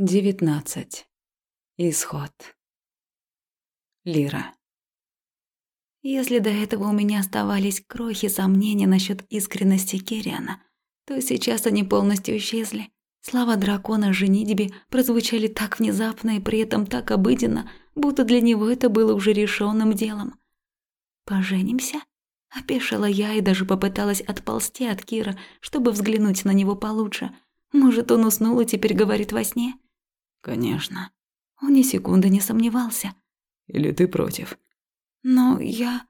19. Исход. Лира. Если до этого у меня оставались крохи сомнений насчет искренности Кириана, то сейчас они полностью исчезли. Слова дракона женитьбе прозвучали так внезапно и при этом так обыденно, будто для него это было уже решенным делом. «Поженимся?» – опешила я и даже попыталась отползти от Кира, чтобы взглянуть на него получше. Может, он уснул и теперь говорит во сне? Конечно. Он ни секунды не сомневался. Или ты против? Но я...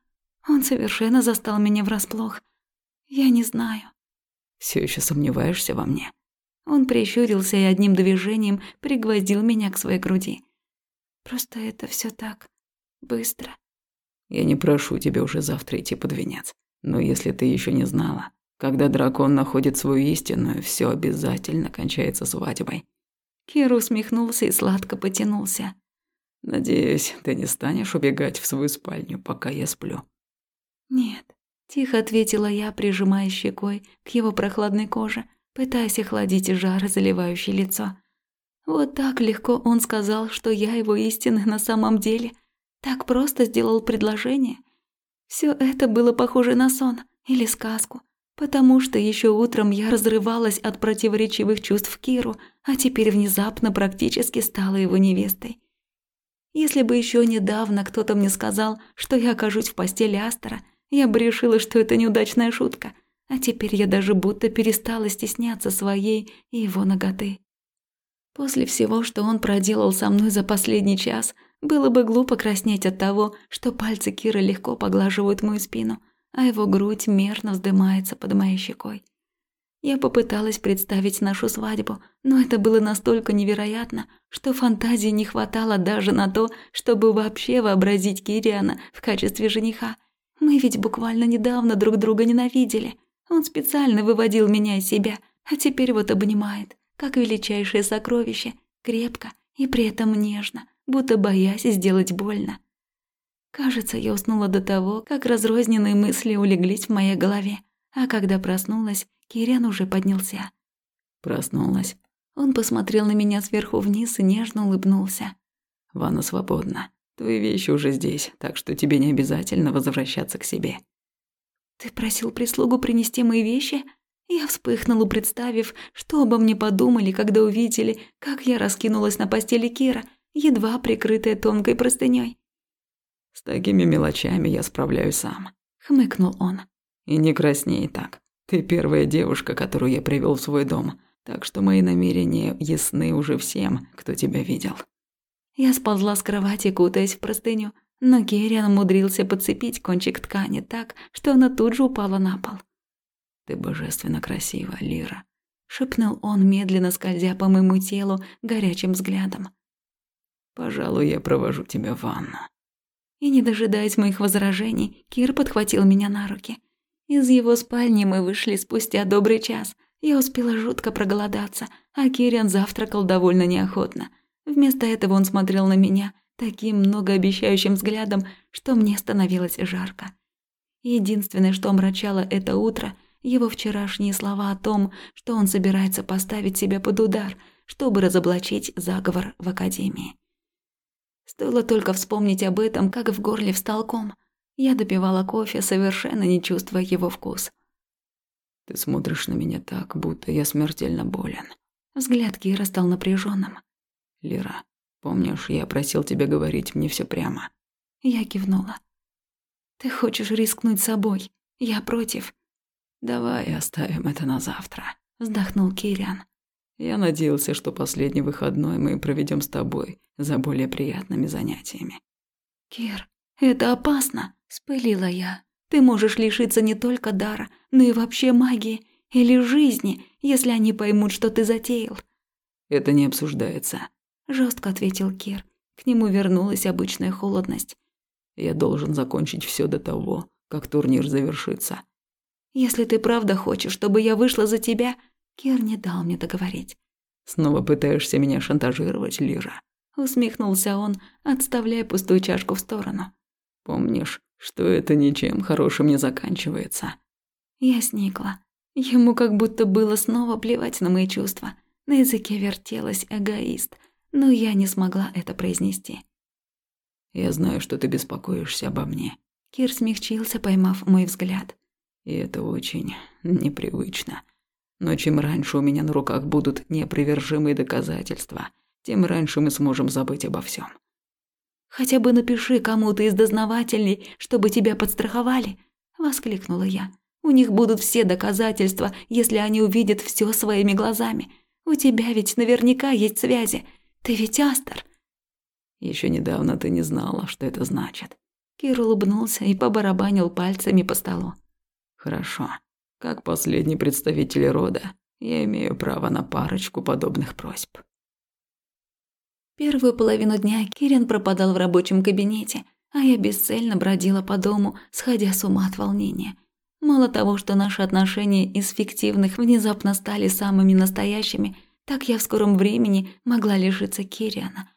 Он совершенно застал меня врасплох. Я не знаю. Все еще сомневаешься во мне? Он прищурился и одним движением пригвоздил меня к своей груди. Просто это все так быстро. Я не прошу тебя уже завтра идти под венец. Но если ты еще не знала, когда дракон находит свою истину, все обязательно кончается свадьбой. Кир усмехнулся и сладко потянулся. «Надеюсь, ты не станешь убегать в свою спальню, пока я сплю». «Нет», – тихо ответила я, прижимая щекой к его прохладной коже, пытаясь охладить жар, заливающий лицо. Вот так легко он сказал, что я его истинный на самом деле. Так просто сделал предложение. Все это было похоже на сон или сказку. Потому что еще утром я разрывалась от противоречивых чувств Киру, а теперь внезапно практически стала его невестой. Если бы еще недавно кто-то мне сказал, что я окажусь в постели Астера, я бы решила, что это неудачная шутка, а теперь я даже будто перестала стесняться своей и его ноготы. После всего, что он проделал со мной за последний час, было бы глупо краснеть от того, что пальцы Кира легко поглаживают мою спину, а его грудь мерно вздымается под моей щекой. Я попыталась представить нашу свадьбу, но это было настолько невероятно, что фантазии не хватало даже на то, чтобы вообще вообразить Кириана в качестве жениха. Мы ведь буквально недавно друг друга ненавидели. Он специально выводил меня из себя, а теперь вот обнимает, как величайшее сокровище, крепко и при этом нежно, будто боясь сделать больно. Кажется, я уснула до того, как разрозненные мысли улеглись в моей голове. А когда проснулась, Кирян уже поднялся. Проснулась. Он посмотрел на меня сверху вниз и нежно улыбнулся. «Ванна свободна. Твои вещи уже здесь, так что тебе не обязательно возвращаться к себе». «Ты просил прислугу принести мои вещи?» Я вспыхнула, представив, что обо мне подумали, когда увидели, как я раскинулась на постели Кира, едва прикрытая тонкой простыней. «С такими мелочами я справляюсь сам», — хмыкнул он. «И не красней так. Ты первая девушка, которую я привел в свой дом, так что мои намерения ясны уже всем, кто тебя видел». Я сползла с кровати, кутаясь в простыню, но Керриан умудрился подцепить кончик ткани так, что она тут же упала на пол. «Ты божественно красива, Лира», — шепнул он, медленно скользя по моему телу горячим взглядом. «Пожалуй, я провожу тебя в ванну». И не дожидаясь моих возражений, Кир подхватил меня на руки. Из его спальни мы вышли спустя добрый час. Я успела жутко проголодаться, а Кириан завтракал довольно неохотно. Вместо этого он смотрел на меня таким многообещающим взглядом, что мне становилось жарко. Единственное, что омрачало это утро, его вчерашние слова о том, что он собирается поставить себя под удар, чтобы разоблачить заговор в Академии. Стоило только вспомнить об этом, как в горле встал ком. Я допивала кофе, совершенно не чувствуя его вкус. «Ты смотришь на меня так, будто я смертельно болен». Взгляд Кира стал напряженным. «Лира, помнишь, я просил тебя говорить мне все прямо?» Я кивнула. «Ты хочешь рискнуть собой? Я против». «Давай оставим это на завтра», — вздохнул Кириан. Я надеялся, что последний выходной мы проведем с тобой за более приятными занятиями. Кир, это опасно, спылила я. Ты можешь лишиться не только дара, но и вообще магии или жизни, если они поймут, что ты затеял. Это не обсуждается, жестко ответил Кир. К нему вернулась обычная холодность. Я должен закончить все до того, как турнир завершится. Если ты правда хочешь, чтобы я вышла за тебя, Кир не дал мне договорить. «Снова пытаешься меня шантажировать, Лира?» Усмехнулся он, отставляя пустую чашку в сторону. «Помнишь, что это ничем хорошим не заканчивается?» Я сникла. Ему как будто было снова плевать на мои чувства. На языке вертелась эгоист, но я не смогла это произнести. «Я знаю, что ты беспокоишься обо мне». Кир смягчился, поймав мой взгляд. «И это очень непривычно. Но чем раньше у меня на руках будут неопровержимые доказательства, тем раньше мы сможем забыть обо всем. «Хотя бы напиши кому-то из дознавателей, чтобы тебя подстраховали», – воскликнула я. «У них будут все доказательства, если они увидят все своими глазами. У тебя ведь наверняка есть связи. Ты ведь Астер». Еще недавно ты не знала, что это значит». Кир улыбнулся и побарабанил пальцами по столу. «Хорошо. Как последний представитель рода, я имею право на парочку подобных просьб». Первую половину дня Кирин пропадал в рабочем кабинете, а я бесцельно бродила по дому, сходя с ума от волнения. Мало того, что наши отношения из фиктивных внезапно стали самыми настоящими, так я в скором времени могла лишиться Кириана.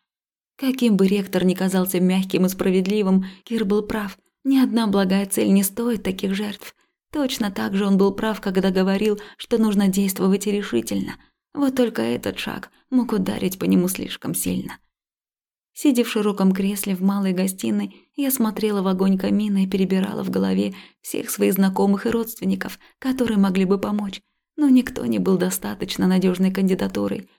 Каким бы ректор ни казался мягким и справедливым, Кир был прав. Ни одна благая цель не стоит таких жертв. Точно так же он был прав, когда говорил, что нужно действовать решительно – вот только этот шаг мог ударить по нему слишком сильно. Сидя в широком кресле в малой гостиной, я смотрела в огонь камина и перебирала в голове всех своих знакомых и родственников, которые могли бы помочь, но никто не был достаточно надежной кандидатурой.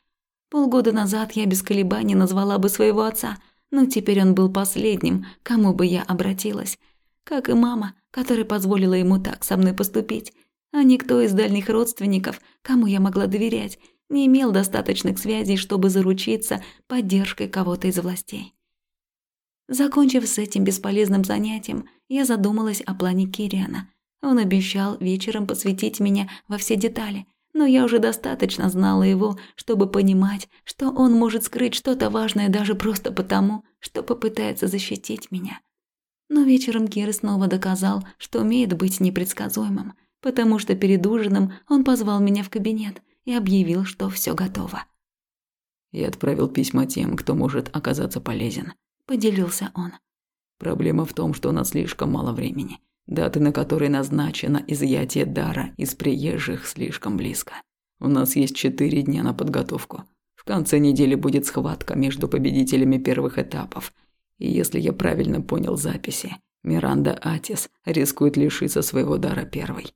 Полгода назад я без колебаний назвала бы своего отца, но теперь он был последним, кому бы я обратилась. Как и мама, которая позволила ему так со мной поступить, а никто из дальних родственников, кому я могла доверять, не имел достаточных связей, чтобы заручиться поддержкой кого-то из властей. Закончив с этим бесполезным занятием, я задумалась о плане Кириана. Он обещал вечером посвятить меня во все детали, но я уже достаточно знала его, чтобы понимать, что он может скрыть что-то важное даже просто потому, что попытается защитить меня. Но вечером Кир снова доказал, что умеет быть непредсказуемым, потому что перед ужином он позвал меня в кабинет – и объявил, что все готово. «Я отправил письма тем, кто может оказаться полезен», – поделился он. «Проблема в том, что у нас слишком мало времени. Даты, на которые назначено изъятие дара из приезжих, слишком близко. У нас есть четыре дня на подготовку. В конце недели будет схватка между победителями первых этапов. Если я правильно понял записи, Миранда Атис рискует лишиться своего дара первой.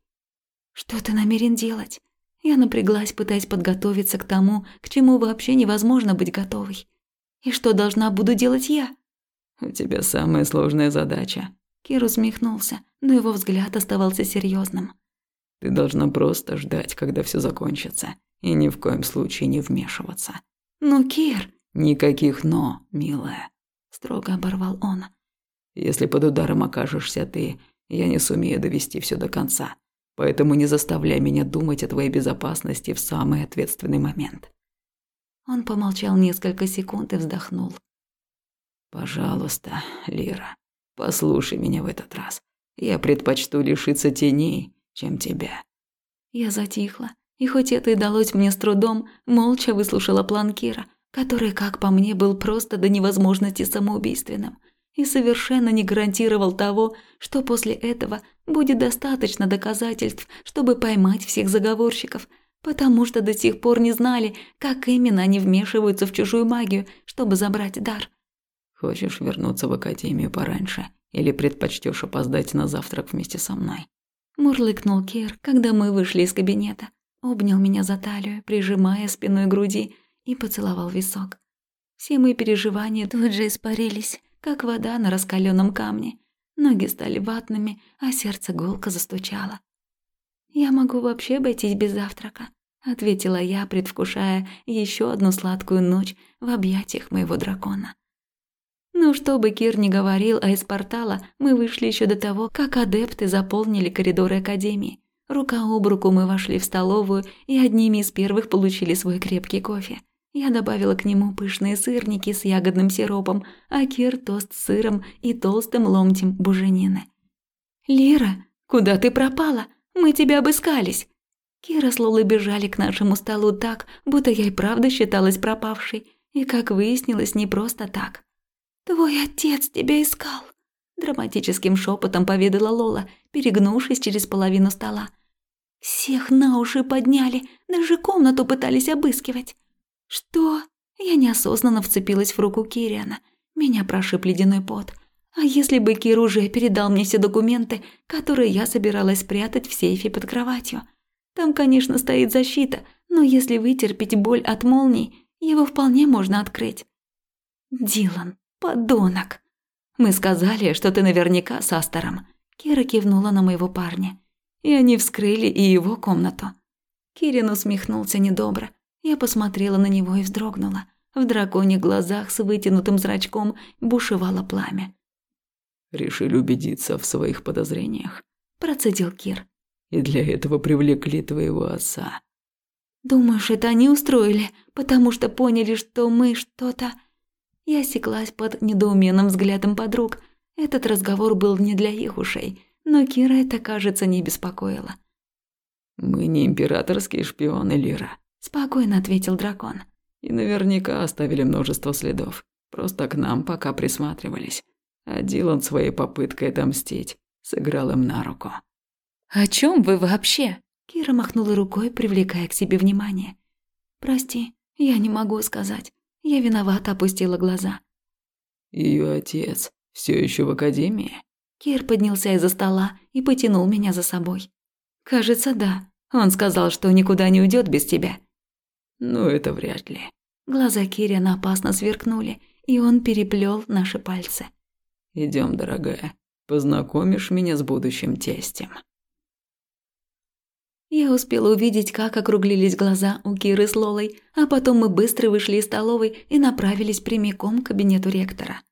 «Что ты намерен делать?» Я напряглась, пытаясь подготовиться к тому, к чему вообще невозможно быть готовой. И что должна буду делать я? У тебя самая сложная задача. Кир усмехнулся, но его взгляд оставался серьезным. Ты должна просто ждать, когда все закончится, и ни в коем случае не вмешиваться. Ну, Кир, никаких но, милая, строго оборвал он. Если под ударом окажешься ты, я не сумею довести все до конца. Поэтому не заставляй меня думать о твоей безопасности в самый ответственный момент. Он помолчал несколько секунд и вздохнул. Пожалуйста, Лира, послушай меня в этот раз. Я предпочту лишиться теней, чем тебя. Я затихла, и хоть это и далось мне с трудом, молча выслушала план Кира, который, как по мне, был просто до невозможности самоубийственным и совершенно не гарантировал того, что после этого будет достаточно доказательств, чтобы поймать всех заговорщиков, потому что до сих пор не знали, как именно они вмешиваются в чужую магию, чтобы забрать дар. «Хочешь вернуться в академию пораньше или предпочтешь опоздать на завтрак вместе со мной?» Мурлыкнул Кир, когда мы вышли из кабинета. Обнял меня за талию, прижимая спиной к груди, и поцеловал висок. Все мои переживания тут же испарились, как вода на раскаленном камне. Ноги стали ватными, а сердце гулко застучало. «Я могу вообще обойтись без завтрака», — ответила я, предвкушая еще одну сладкую ночь в объятиях моего дракона. Ну, что бы Кир ни говорил, а из портала мы вышли еще до того, как адепты заполнили коридоры Академии. Рука об руку мы вошли в столовую и одними из первых получили свой крепкий кофе. Я добавила к нему пышные сырники с ягодным сиропом, а Кир тост с сыром и толстым ломтем буженины. «Лира, куда ты пропала? Мы тебя обыскались!» Кира с Лолой бежали к нашему столу так, будто я и правда считалась пропавшей. И, как выяснилось, не просто так. «Твой отец тебя искал!» Драматическим шепотом поведала Лола, перегнувшись через половину стола. «Всех на уши подняли, даже комнату пытались обыскивать!» «Что?» Я неосознанно вцепилась в руку Кириана. Меня прошиб ледяной пот. А если бы Кир уже передал мне все документы, которые я собиралась спрятать в сейфе под кроватью? Там, конечно, стоит защита, но если вытерпеть боль от молний, его вполне можно открыть. Дилан, подонок. Мы сказали, что ты наверняка с Астером. Кира кивнула на моего парня. И они вскрыли и его комнату. Кирин усмехнулся недобро. Я посмотрела на него и вздрогнула. В драконьих глазах с вытянутым зрачком бушевало пламя. «Решили убедиться в своих подозрениях», – процедил Кир. «И для этого привлекли твоего отца». «Думаешь, это они устроили, потому что поняли, что мы что-то...» Я осеклась под недоуменным взглядом подруг. Этот разговор был не для их ушей, но Кира это, кажется, не беспокоило. «Мы не императорские шпионы, Лира спокойно ответил дракон. И наверняка оставили множество следов. Просто к нам пока присматривались. А Дилан своей попыткой отомстить сыграл им на руку. «О чем вы вообще?» Кира махнула рукой, привлекая к себе внимание. «Прости, я не могу сказать. Я виновата опустила глаза». Ее отец все еще в академии?» Кир поднялся из-за стола и потянул меня за собой. «Кажется, да. Он сказал, что никуда не уйдет без тебя. Ну, это вряд ли. Глаза Кириана опасно сверкнули, и он переплел наши пальцы. Идем, дорогая. Познакомишь меня с будущим тестем. Я успела увидеть, как округлились глаза у Киры с Лолой, а потом мы быстро вышли из столовой и направились прямиком к кабинету ректора.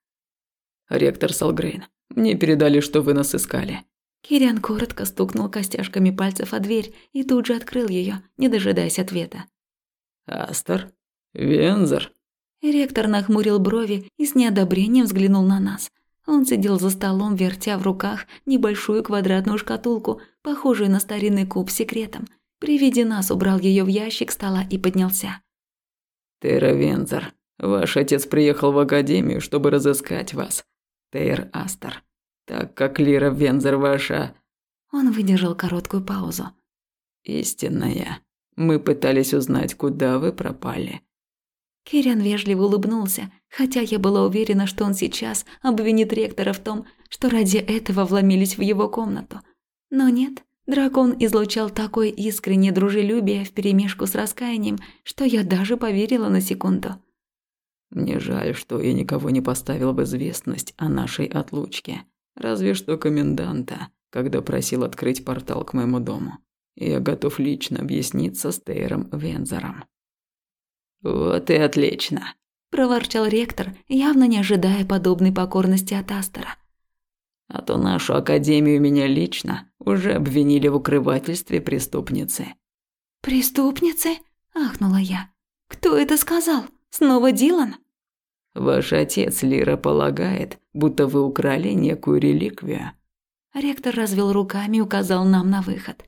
«Ректор Салгрейн, мне передали, что вы нас искали». Кириан коротко стукнул костяшками пальцев о дверь и тут же открыл ее, не дожидаясь ответа. Астер? Вензор?» Ректор нахмурил брови и с неодобрением взглянул на нас. Он сидел за столом, вертя в руках небольшую квадратную шкатулку, похожую на старинный куб с секретом. При виде нас убрал ее в ящик стола и поднялся. «Тейра Вензор, ваш отец приехал в академию, чтобы разыскать вас. Тейр Астер. Так как Лира Вензор ваша...» Он выдержал короткую паузу. «Истинная мы пытались узнать, куда вы пропали». Кириан вежливо улыбнулся, хотя я была уверена, что он сейчас обвинит ректора в том, что ради этого вломились в его комнату. Но нет, дракон излучал такое искреннее дружелюбие вперемешку с раскаянием, что я даже поверила на секунду. «Мне жаль, что я никого не поставил в известность о нашей отлучке. Разве что коменданта, когда просил открыть портал к моему дому. Я готов лично объясниться с Тейром Вензором». «Вот и отлично», – проворчал ректор, явно не ожидая подобной покорности от Астера. «А то нашу академию меня лично уже обвинили в укрывательстве преступницы». «Преступницы?» – ахнула я. «Кто это сказал? Снова Дилан?» «Ваш отец, Лира, полагает, будто вы украли некую реликвию». Ректор развел руками и указал нам на выход.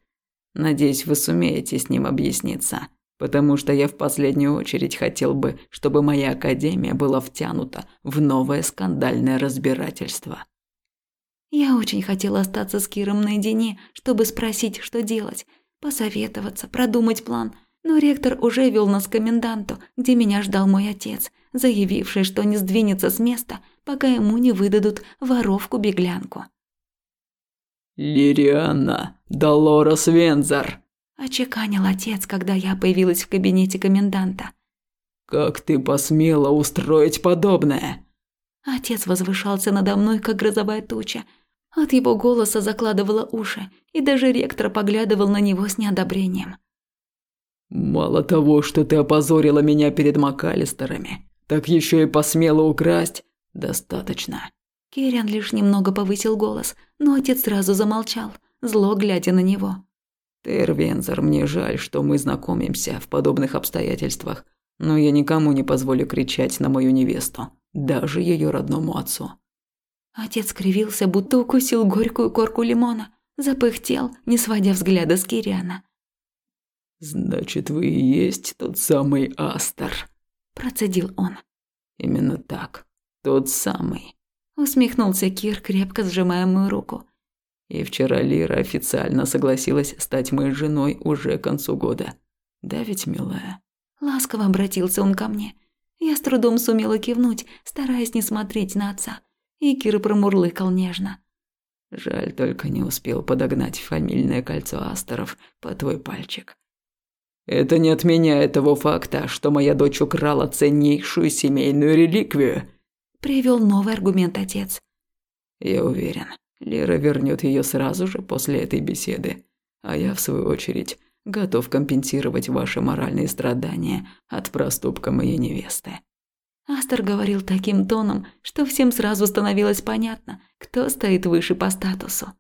Надеюсь, вы сумеете с ним объясниться, потому что я в последнюю очередь хотел бы, чтобы моя академия была втянута в новое скандальное разбирательство. Я очень хотела остаться с Киром наедине, чтобы спросить, что делать, посоветоваться, продумать план, но ректор уже вел нас к коменданту, где меня ждал мой отец, заявивший, что не сдвинется с места, пока ему не выдадут воровку-беглянку. «Лирианна Долорес Вензар», – очеканил отец, когда я появилась в кабинете коменданта. «Как ты посмела устроить подобное?» Отец возвышался надо мной, как грозовая туча. От его голоса закладывало уши, и даже ректор поглядывал на него с неодобрением. «Мало того, что ты опозорила меня перед Макалистерами, так еще и посмела украсть. Достаточно. Кириан лишь немного повысил голос, но отец сразу замолчал, зло глядя на него. «Тервензор, мне жаль, что мы знакомимся в подобных обстоятельствах, но я никому не позволю кричать на мою невесту, даже ее родному отцу». Отец кривился, будто укусил горькую корку лимона, запыхтел, не сводя взгляда с Кириана. «Значит, вы и есть тот самый Астер», – процедил он. «Именно так, тот самый» усмехнулся Кир, крепко сжимая мою руку. И вчера Лира официально согласилась стать моей женой уже к концу года. Да ведь, милая? Ласково обратился он ко мне. Я с трудом сумела кивнуть, стараясь не смотреть на отца. И Кир промурлыкал нежно. Жаль, только не успел подогнать фамильное кольцо Астеров по твой пальчик. Это не отменяет того факта, что моя дочь украла ценнейшую семейную реликвию. Привел новый аргумент отец. Я уверен, Лера вернет ее сразу же после этой беседы. А я, в свою очередь, готов компенсировать ваши моральные страдания от проступка моей невесты. Астер говорил таким тоном, что всем сразу становилось понятно, кто стоит выше по статусу.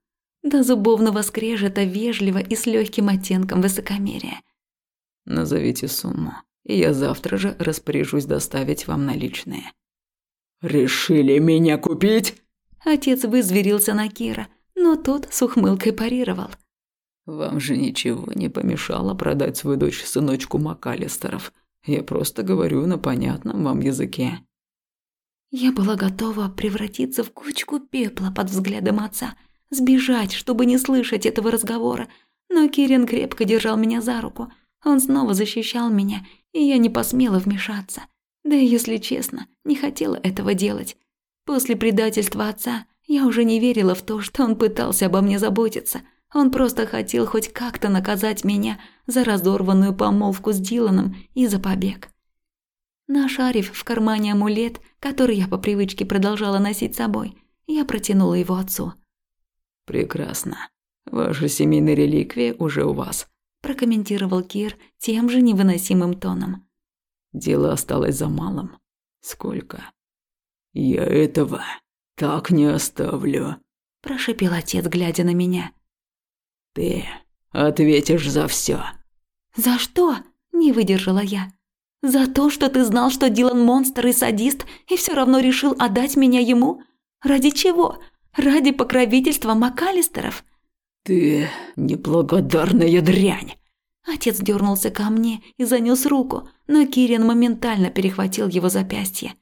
До зубовного скрежета вежливо и с легким оттенком высокомерия. Назовите сумму, и я завтра же распоряжусь доставить вам наличные. Решили меня купить? Отец вызверился на Кира, но тот с ухмылкой парировал. Вам же ничего не помешало продать свою дочь сыночку Макалистеров. Я просто говорю на понятном вам языке. Я была готова превратиться в кучку пепла под взглядом отца, сбежать, чтобы не слышать этого разговора, но Кирин крепко держал меня за руку. Он снова защищал меня, и я не посмела вмешаться. Да и, если честно, не хотела этого делать. После предательства отца я уже не верила в то, что он пытался обо мне заботиться – он просто хотел хоть как-то наказать меня за разорванную помолвку с Диланом и за побег. Нашарив в кармане амулет, который я по привычке продолжала носить с собой, я протянула его отцу. «Прекрасно. Ваша семейная реликвия уже у вас», – прокомментировал Кир тем же невыносимым тоном. «Дело осталось за малым. Сколько?» «Я этого так не оставлю», – прошепел отец, глядя на меня. Ты ответишь за все. За что? Не выдержала я. За то, что ты знал, что Дилан монстр и садист, и все равно решил отдать меня ему? Ради чего? Ради покровительства Макалистеров? Ты неблагодарная дрянь. Отец дернулся ко мне и занес руку, но Кирин моментально перехватил его запястье.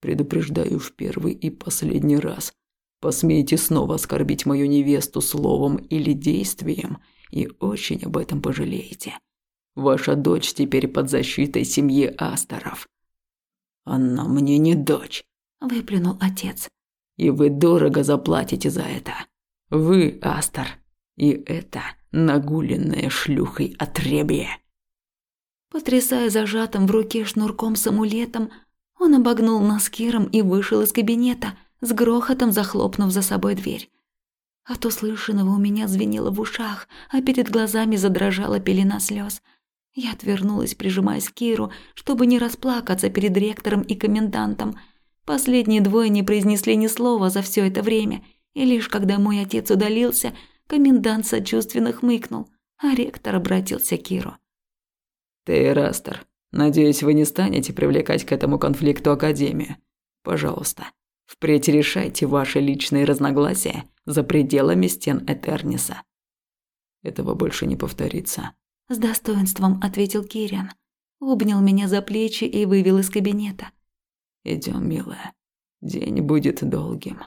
Предупреждаю в первый и последний раз. Посмеете снова оскорбить мою невесту словом или действием, и очень об этом пожалеете. Ваша дочь теперь под защитой семьи Асторов. Она мне не дочь, выплюнул отец. И вы дорого заплатите за это. Вы, Астор, и это нагуленное шлюхой отребье. Потрясая зажатым в руке шнурком с амулетом, он обогнул нас Киром и вышел из кабинета, с грохотом захлопнув за собой дверь. От услышанного у меня звенело в ушах, а перед глазами задрожала пелена слез. Я отвернулась, прижимаясь к Киру, чтобы не расплакаться перед ректором и комендантом. Последние двое не произнесли ни слова за все это время, и лишь когда мой отец удалился, комендант сочувственно хмыкнул, а ректор обратился к Киру. «Ты, Растер, надеюсь, вы не станете привлекать к этому конфликту Академию. Пожалуйста, Впредь решайте ваши личные разногласия за пределами стен Этерниса. Этого больше не повторится. С достоинством ответил Кириан. Обнял меня за плечи и вывел из кабинета. Идем, милая. День будет долгим.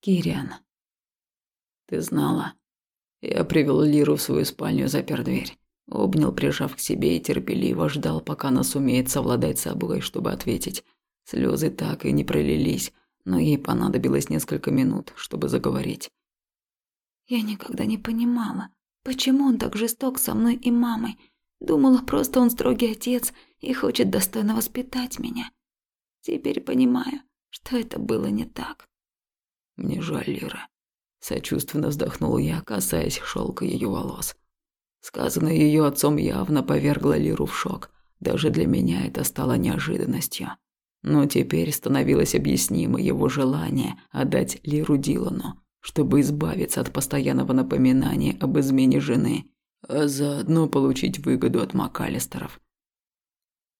Кириан. Ты знала. Я привел Лиру в свою спальню, запер дверь. Обнял, прижав к себе и терпеливо ждал, пока она сумеет совладать собой, чтобы ответить. Слезы так и не пролились, но ей понадобилось несколько минут, чтобы заговорить. Я никогда не понимала, почему он так жесток со мной и мамой. Думала, просто он строгий отец и хочет достойно воспитать меня. Теперь понимаю, что это было не так. Мне жаль, Лира. Сочувственно вздохнул я, касаясь шелка ее волос. Сказанное ее отцом явно повергло Лиру в шок. Даже для меня это стало неожиданностью. Но теперь становилось объяснимо его желание отдать Лиру Дилану, чтобы избавиться от постоянного напоминания об измене жены, а заодно получить выгоду от Макалистеров.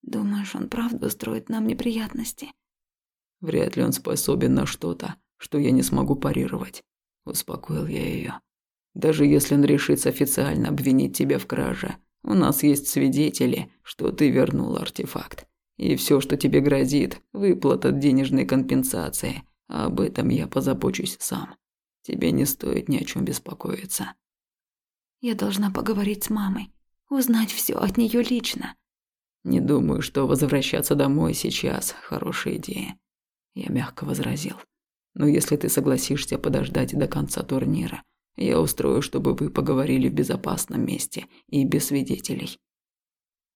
«Думаешь, он правда устроит нам неприятности?» «Вряд ли он способен на что-то, что я не смогу парировать», – успокоил я ее. «Даже если он решится официально обвинить тебя в краже, у нас есть свидетели, что ты вернул артефакт. И все, что тебе грозит, выплата денежной компенсации. А об этом я позабочусь сам. Тебе не стоит ни о чем беспокоиться. Я должна поговорить с мамой. узнать все от нее лично. Не думаю, что возвращаться домой сейчас хорошая идея. Я мягко возразил. Но если ты согласишься подождать до конца турнира, я устрою, чтобы вы поговорили в безопасном месте и без свидетелей.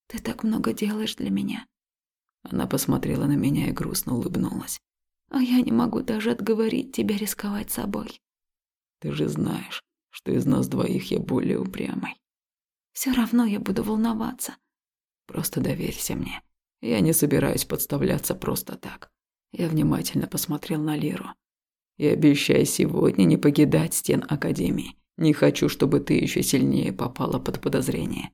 Ты так много делаешь для меня. Она посмотрела на меня и грустно улыбнулась. А я не могу даже отговорить тебя рисковать собой. Ты же знаешь, что из нас двоих я более упрямый. Все равно я буду волноваться. Просто доверься мне. Я не собираюсь подставляться просто так. Я внимательно посмотрел на Лиру. И обещай сегодня не покидать стен Академии. Не хочу, чтобы ты еще сильнее попала под подозрение.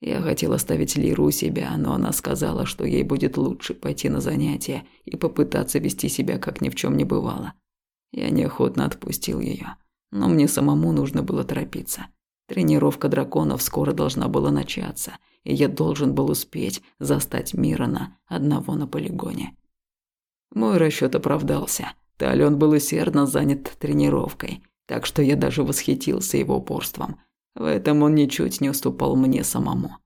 Я хотел оставить Лиру у себя, но она сказала, что ей будет лучше пойти на занятия и попытаться вести себя, как ни в чем не бывало. Я неохотно отпустил ее, но мне самому нужно было торопиться. Тренировка драконов скоро должна была начаться, и я должен был успеть застать Мирона одного на полигоне. Мой расчет оправдался. Талион был усердно занят тренировкой, так что я даже восхитился его упорством – в этом он ничуть не уступал мне самому.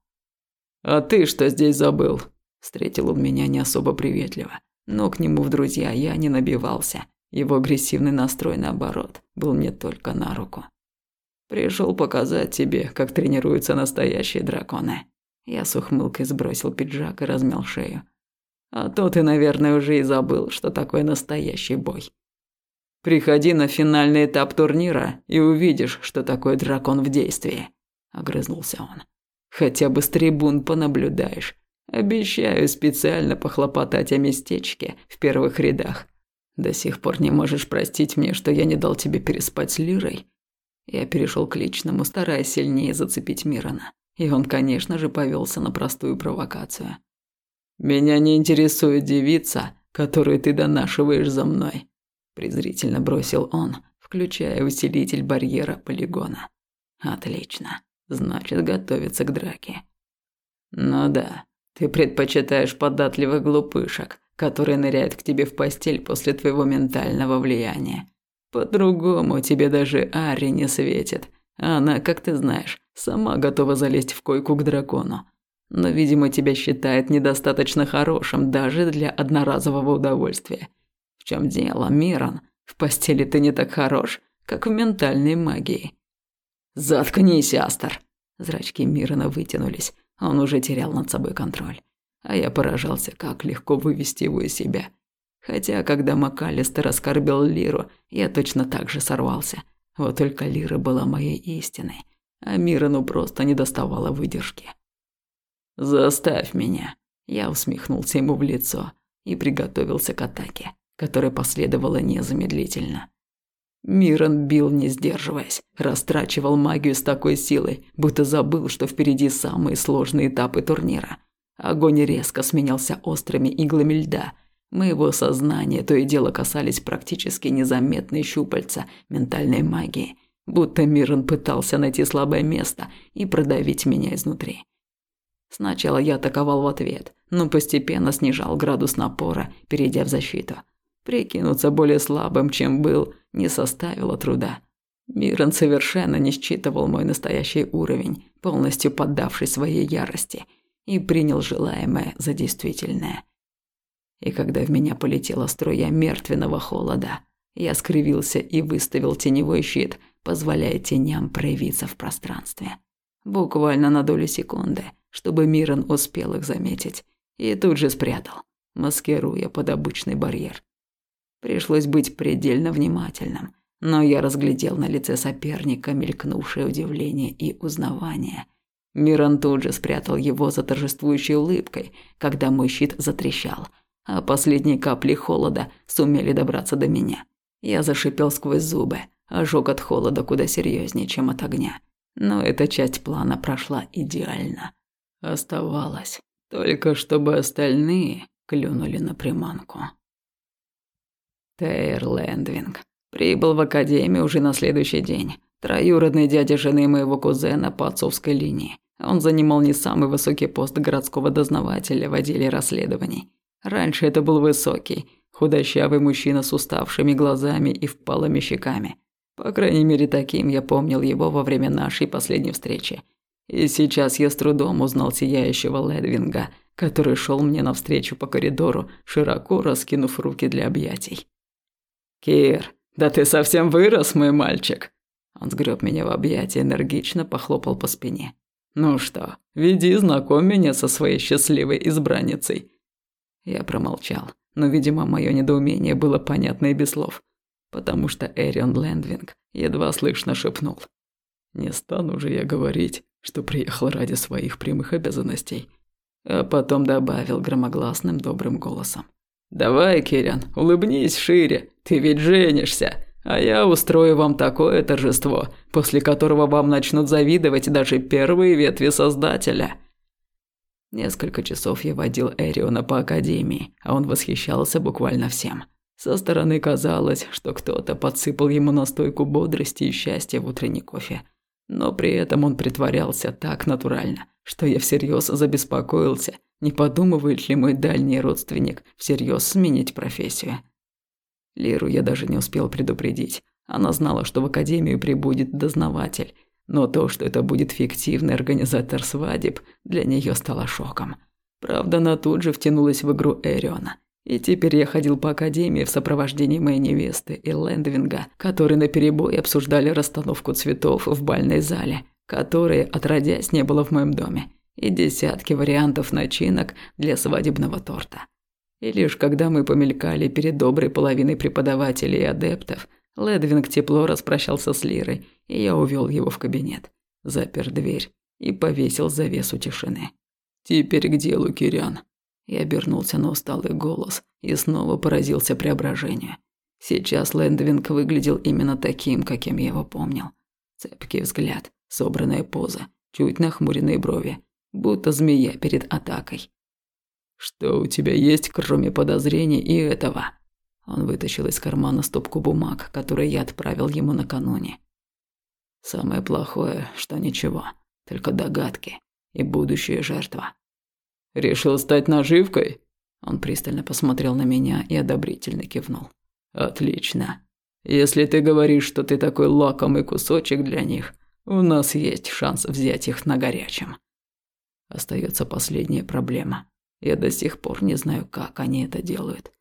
«А ты что здесь забыл?» Встретил он меня не особо приветливо, но к нему в друзья я не набивался. Его агрессивный настрой, наоборот, был мне только на руку. Пришел показать тебе, как тренируются настоящие драконы. Я с ухмылкой сбросил пиджак и размял шею. А то ты, наверное, уже и забыл, что такое настоящий бой. Приходи на финальный этап турнира и увидишь, что такое дракон в действии», – огрызнулся он. «Хотя бы с трибун понаблюдаешь. Обещаю специально похлопотать о местечке в первых рядах. До сих пор не можешь простить мне, что я не дал тебе переспать с Лирой?» Я перешел к личному, стараясь сильнее зацепить Мирона. И он, конечно же, повелся на простую провокацию. «Меня не интересует девица, которую ты донашиваешь за мной презрительно бросил он, включая усилитель барьера полигона. Отлично. Значит, готовится к драке. Ну да, ты предпочитаешь податливых глупышек, которые ныряют к тебе в постель после твоего ментального влияния. По-другому тебе даже Ари не светит. Она, как ты знаешь, сама готова залезть в койку к дракону. Но, видимо, тебя считает недостаточно хорошим даже для одноразового удовольствия чем дело, Мирон? В постели ты не так хорош, как в ментальной магии». «Заткнись, Астер!» Зрачки Мирона вытянулись, он уже терял над собой контроль. А я поражался, как легко вывести его из себя. Хотя, когда МакАлистер оскорбил Лиру, я точно так же сорвался. Вот только Лира была моей истиной, а Мирону просто не доставало выдержки. «Заставь меня!» Я усмехнулся ему в лицо и приготовился к атаке которая последовала незамедлительно. Мирон бил, не сдерживаясь, растрачивал магию с такой силой, будто забыл, что впереди самые сложные этапы турнира. Огонь резко сменялся острыми иглами льда. Моего сознания то и дело касались практически незаметные щупальца ментальной магии, будто Мирон пытался найти слабое место и продавить меня изнутри. Сначала я атаковал в ответ, но постепенно снижал градус напора, перейдя в защиту – Прикинуться более слабым, чем был, не составило труда. Мирон совершенно не считывал мой настоящий уровень, полностью поддавшись своей ярости, и принял желаемое за действительное. И когда в меня полетела струя мертвенного холода, я скривился и выставил теневой щит, позволяя теням проявиться в пространстве. Буквально на долю секунды, чтобы Мирон успел их заметить, и тут же спрятал, маскируя под обычный барьер. Пришлось быть предельно внимательным, но я разглядел на лице соперника мелькнувшее удивление и узнавание. Мирон тут же спрятал его за торжествующей улыбкой, когда мой щит затрещал, а последние капли холода сумели добраться до меня. Я зашипел сквозь зубы, ожог от холода куда серьезнее, чем от огня. Но эта часть плана прошла идеально. Оставалось только чтобы остальные клюнули на приманку. Тейр Лэндвинг. Прибыл в академию уже на следующий день. Троюродный дядя жены моего кузена по отцовской линии. Он занимал не самый высокий пост городского дознавателя в отделе расследований. Раньше это был высокий, худощавый мужчина с уставшими глазами и впалыми щеками. По крайней мере, таким я помнил его во время нашей последней встречи. И сейчас я с трудом узнал сияющего Ледвинга, который шел мне навстречу по коридору, широко раскинув руки для объятий. «Кир, да ты совсем вырос, мой мальчик!» Он сгреб меня в объятия, энергично похлопал по спине. «Ну что, веди, знакомь меня со своей счастливой избранницей». Я промолчал, но, видимо, мое недоумение было понятно и без слов, потому что Эрион Лэндвинг едва слышно шепнул. «Не стану же я говорить, что приехал ради своих прямых обязанностей». А потом добавил громогласным добрым голосом. «Давай, Кирян, улыбнись шире, ты ведь женишься!» А я устрою вам такое торжество, после которого вам начнут завидовать даже первые ветви Создателя. Несколько часов я водил Эриона по академии, а он восхищался буквально всем. Со стороны казалось, что кто-то подсыпал ему настойку бодрости и счастья в утренний кофе. Но при этом он притворялся так натурально, что я всерьез забеспокоился, не подумывает ли мой дальний родственник всерьез сменить профессию. Леру я даже не успел предупредить. Она знала, что в академию прибудет дознаватель, но то, что это будет фиктивный организатор свадеб, для нее стало шоком. Правда, она тут же втянулась в игру Эриона. И теперь я ходил по академии в сопровождении моей невесты и Лэндвинга, которые наперебой обсуждали расстановку цветов в бальной зале, которые, отродясь, не было в моем доме, и десятки вариантов начинок для свадебного торта. И лишь когда мы помелькали перед доброй половиной преподавателей и адептов, Ледвинг тепло распрощался с Лирой, и я увел его в кабинет, запер дверь и повесил завесу тишины. «Теперь к делу, Кириан». Я обернулся на усталый голос и снова поразился преображению. Сейчас Лэндвинг выглядел именно таким, каким я его помнил. Цепкий взгляд, собранная поза, чуть нахмуренные брови, будто змея перед атакой. «Что у тебя есть, кроме подозрений и этого?» Он вытащил из кармана стопку бумаг, которые я отправил ему накануне. «Самое плохое, что ничего, только догадки и будущая жертва». «Решил стать наживкой?» Он пристально посмотрел на меня и одобрительно кивнул. «Отлично. Если ты говоришь, что ты такой лакомый кусочек для них, у нас есть шанс взять их на горячем». Остается последняя проблема. Я до сих пор не знаю, как они это делают.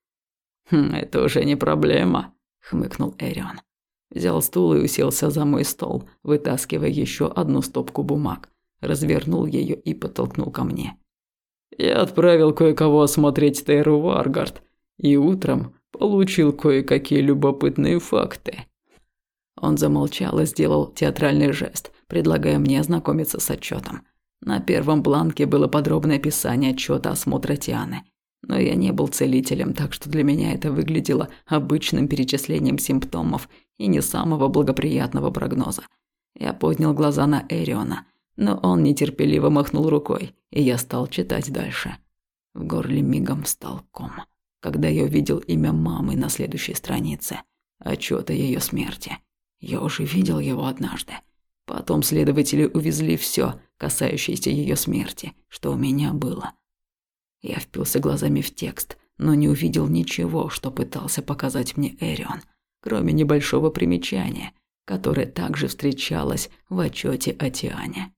«Хм, это уже не проблема», – хмыкнул Эрион. Взял стул и уселся за мой стол, вытаскивая еще одну стопку бумаг. Развернул ее и подтолкнул ко мне. «Я отправил кое-кого осмотреть Тейру Варгард, и утром получил кое-какие любопытные факты». Он замолчал и сделал театральный жест, предлагая мне ознакомиться с отчетом. На первом бланке было подробное описание отчета осмотра Тианы. Но я не был целителем, так что для меня это выглядело обычным перечислением симптомов и не самого благоприятного прогноза. Я поднял глаза на Эриона, но он нетерпеливо махнул рукой, и я стал читать дальше. В горле мигом стал ком, когда я увидел имя мамы на следующей странице, отчета ее смерти. Я уже видел его однажды. Потом следователи увезли все, касающееся ее смерти, что у меня было. Я впился глазами в текст, но не увидел ничего, что пытался показать мне Эрион, кроме небольшого примечания, которое также встречалось в отчете о Тиане.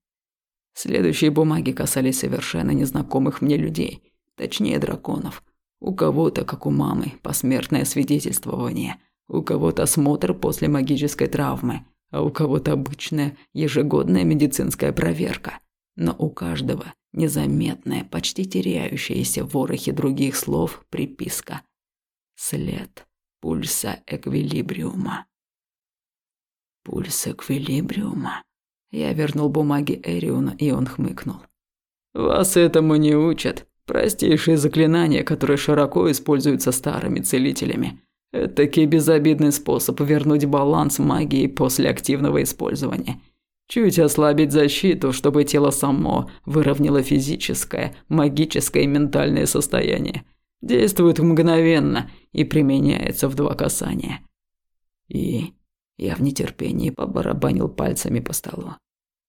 Следующие бумаги касались совершенно незнакомых мне людей, точнее драконов. У кого-то, как у мамы, посмертное свидетельствование, у кого-то осмотр после магической травмы – а у кого-то обычная ежегодная медицинская проверка. Но у каждого незаметная, почти теряющаяся в ворохе других слов приписка. След пульса эквилибриума. Пульс эквилибриума. Я вернул бумаги Эриуна, и он хмыкнул. «Вас этому не учат. Простейшие заклинания, которые широко используются старыми целителями. Этакий безобидный способ вернуть баланс магии после активного использования. Чуть ослабить защиту, чтобы тело само выровняло физическое, магическое и ментальное состояние. Действует мгновенно и применяется в два касания. И я в нетерпении побарабанил пальцами по столу.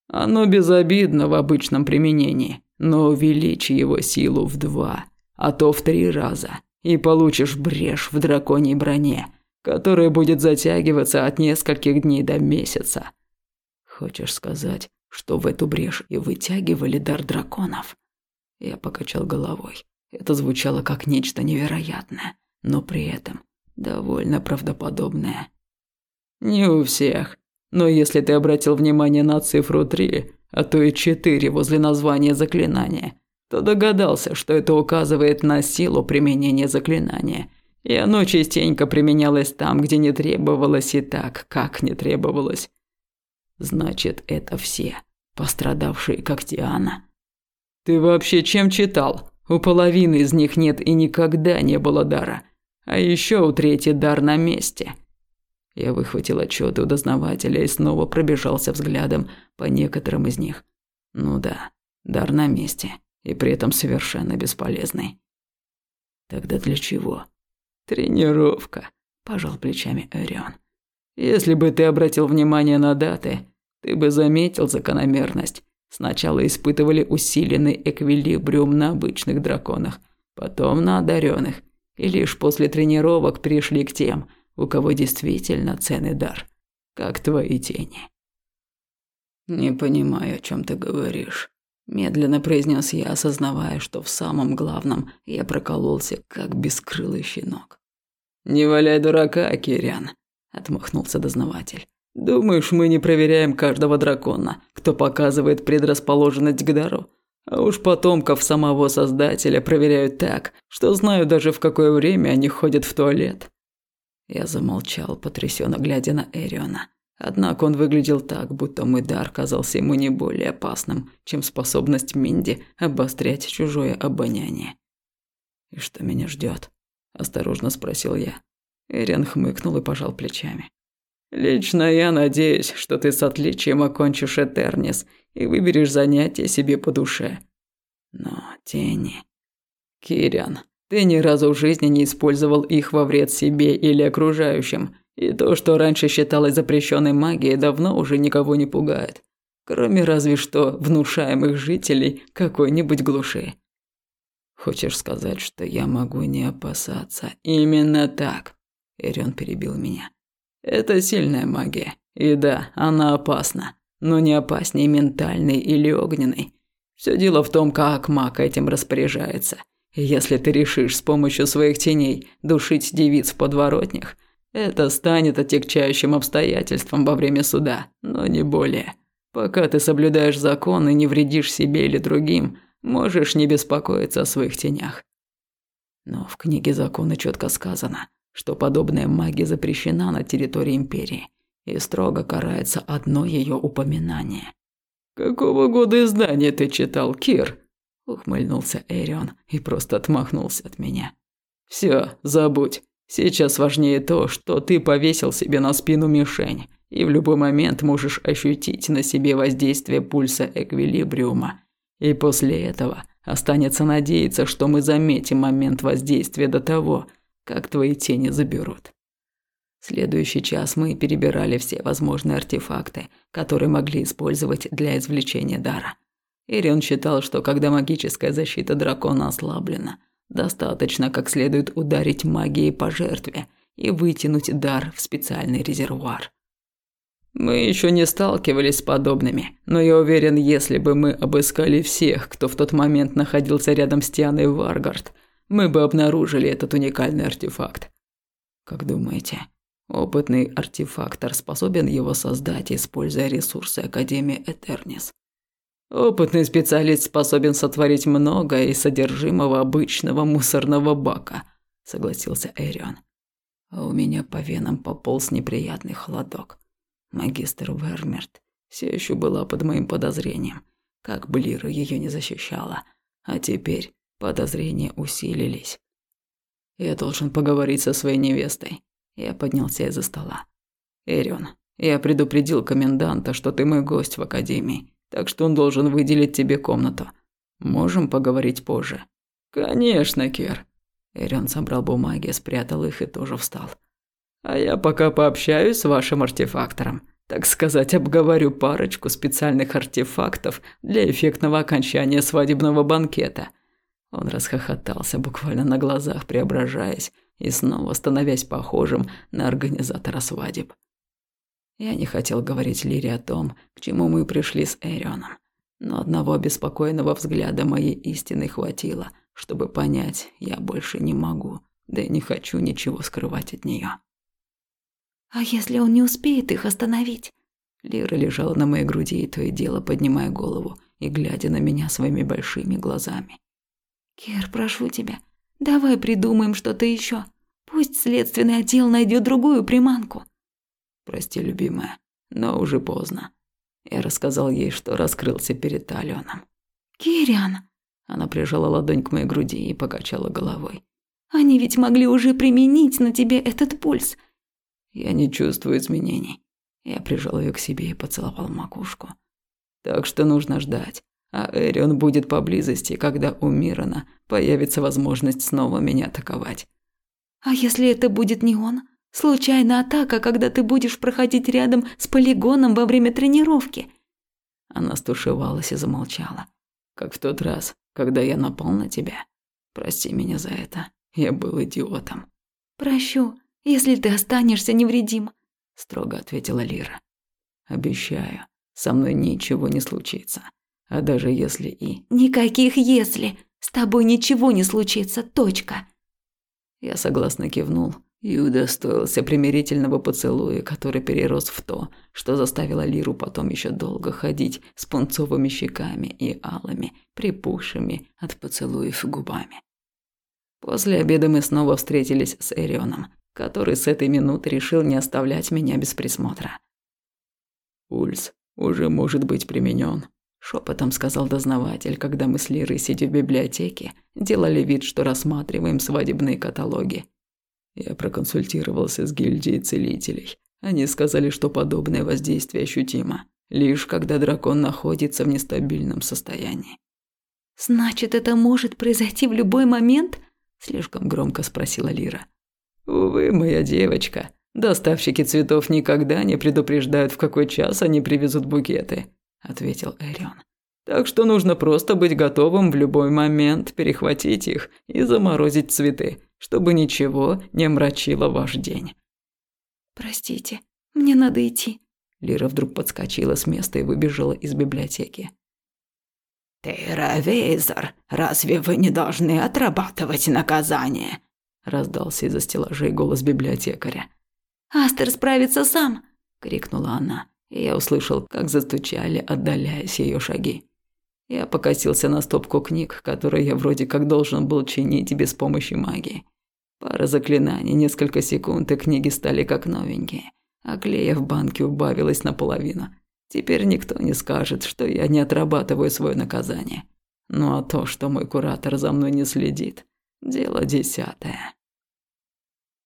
Оно безобидно в обычном применении, но увеличь его силу в два, а то в три раза – и получишь брешь в драконьей броне, которая будет затягиваться от нескольких дней до месяца. Хочешь сказать, что в эту брешь и вытягивали дар драконов. Я покачал головой. Это звучало как нечто невероятное, но при этом довольно правдоподобное. Не у всех. Но если ты обратил внимание на цифру 3, а то и 4 возле названия заклинания, то догадался, что это указывает на силу применения заклинания. И оно частенько применялось там, где не требовалось, и так, как не требовалось. Значит, это все, пострадавшие как Диана. Ты вообще чем читал? У половины из них нет и никогда не было дара. А еще у третьей дар на месте. Я выхватил отчеты у дознавателя и снова пробежался взглядом по некоторым из них. Ну да, дар на месте, и при этом совершенно бесполезный. Тогда для чего? Тренировка, пожал плечами Орион. Если бы ты обратил внимание на даты, ты бы заметил закономерность. Сначала испытывали усиленный эквилибриум на обычных драконах, потом на одаренных, и лишь после тренировок пришли к тем, у кого действительно ценный дар, как твои тени. «Не понимаю, о чем ты говоришь», – медленно произнес я, осознавая, что в самом главном я прокололся, как бескрылый щенок. «Не валяй дурака, Кириан», – отмахнулся дознаватель. Думаешь, мы не проверяем каждого дракона, кто показывает предрасположенность к дару? А уж потомков самого Создателя проверяют так, что знаю даже в какое время они ходят в туалет. Я замолчал, потрясенно глядя на Эриона. Однако он выглядел так, будто мой дар казался ему не более опасным, чем способность Минди обострять чужое обоняние. «И что меня ждет? осторожно спросил я. Эриан хмыкнул и пожал плечами. Лично я надеюсь, что ты с отличием окончишь Этернис и выберешь занятие себе по душе. Но тени... Кириан, ты ни разу в жизни не использовал их во вред себе или окружающим, и то, что раньше считалось запрещенной магией, давно уже никого не пугает. Кроме разве что внушаемых жителей какой-нибудь глуши. Хочешь сказать, что я могу не опасаться? Именно так. Эрион перебил меня. Это сильная магия. И да, она опасна. Но не опаснее ментальной или огненной. Все дело в том, как маг этим распоряжается. Если ты решишь с помощью своих теней душить девиц в подворотнях, это станет отягчающим обстоятельством во время суда, но не более. Пока ты соблюдаешь закон и не вредишь себе или другим, можешь не беспокоиться о своих тенях. Но в книге закона четко сказано, что подобная магия запрещена на территории Империи и строго карается одно ее упоминание. «Какого года издания ты читал, Кир?» – ухмыльнулся Эрион и просто отмахнулся от меня. «Всё, забудь. Сейчас важнее то, что ты повесил себе на спину мишень, и в любой момент можешь ощутить на себе воздействие пульса эквилибриума. И после этого останется надеяться, что мы заметим момент воздействия до того, как твои тени заберут. Следующий час мы перебирали все возможные артефакты, которые могли использовать для извлечения дара. Ирион считал, что когда магическая защита дракона ослаблена, достаточно как следует ударить магией по жертве и вытянуть дар в специальный резервуар. Мы еще не сталкивались с подобными, но я уверен, если бы мы обыскали всех, кто в тот момент находился рядом с Тианой Варгард, мы бы обнаружили этот уникальный артефакт. Как думаете, опытный артефактор способен его создать, используя ресурсы Академии Этернис? Опытный специалист способен сотворить много из содержимого обычного мусорного бака, согласился Эрион. А у меня по венам пополз неприятный холодок. Магистр Вермерт все еще была под моим подозрением, как бы Лира ее не защищала. А теперь Подозрения усилились. Я должен поговорить со своей невестой. Я поднялся из-за стола. Эрион, я предупредил коменданта, что ты мой гость в академии, так что он должен выделить тебе комнату. Можем поговорить позже. Конечно, Кер. Эрион собрал бумаги, спрятал их и тоже встал. А я пока пообщаюсь с вашим артефактором. Так сказать, обговорю парочку специальных артефактов для эффектного окончания свадебного банкета. Он расхохотался, буквально на глазах преображаясь и снова становясь похожим на организатора свадеб. Я не хотел говорить Лире о том, к чему мы пришли с Эрионом. Но одного беспокойного взгляда моей истины хватило, чтобы понять, я больше не могу, да и не хочу ничего скрывать от нее. «А если он не успеет их остановить?» Лира лежала на моей груди, то и дело поднимая голову и глядя на меня своими большими глазами. «Кир, прошу тебя, давай придумаем что-то еще. Пусть следственный отдел найдет другую приманку». «Прости, любимая, но уже поздно». Я рассказал ей, что раскрылся перед Талионом. «Кириан!» Она прижала ладонь к моей груди и покачала головой. «Они ведь могли уже применить на тебе этот пульс». «Я не чувствую изменений». Я прижал ее к себе и поцеловал макушку. «Так что нужно ждать. А Эрион будет поблизости, когда у Мирона появится возможность снова меня атаковать». «А если это будет не он? Случайная атака, когда ты будешь проходить рядом с полигоном во время тренировки?» Она стушевалась и замолчала. «Как в тот раз, когда я напал на тебя. Прости меня за это. Я был идиотом». «Прощу, если ты останешься невредим», – строго ответила Лира. «Обещаю, со мной ничего не случится. А даже если и...» «Никаких «если». С тобой ничего не случится, точка». Я согласно кивнул и удостоился примирительного поцелуя, который перерос в то, что заставило Лиру потом еще долго ходить с пунцовыми щеками и алыми, припухшими от поцелуев губами. После обеда мы снова встретились с Эрионом, который с этой минуты решил не оставлять меня без присмотра. «Пульс уже может быть применен, шепотом сказал дознаватель, когда мы с Лирой, сидя в библиотеке, делали вид, что рассматриваем свадебные каталоги. Я проконсультировался с гильдией целителей. Они сказали, что подобное воздействие ощутимо, лишь когда дракон находится в нестабильном состоянии. «Значит, это может произойти в любой момент?» – слишком громко спросила Лира. «Увы, моя девочка, доставщики цветов никогда не предупреждают, в какой час они привезут букеты», – ответил Эрион. «Так что нужно просто быть готовым в любой момент перехватить их и заморозить цветы, чтобы ничего не мрачило ваш день. Простите, мне надо идти. Лира вдруг подскочила с места и выбежала из библиотеки. «Терровизор, разве вы не должны отрабатывать наказание?» Раздался из-за стеллажей голос библиотекаря. «Астер справится сам!» – крикнула она, и я услышал, как застучали, отдаляясь ее шаги. Я покосился на стопку книг, которые я вроде как должен был чинить без помощи магии. Пара заклинаний, несколько секунд, и книги стали как новенькие, а клея в банке убавилось наполовину. Теперь никто не скажет, что я не отрабатываю свое наказание. Ну а то, что мой куратор за мной не следит, дело десятое.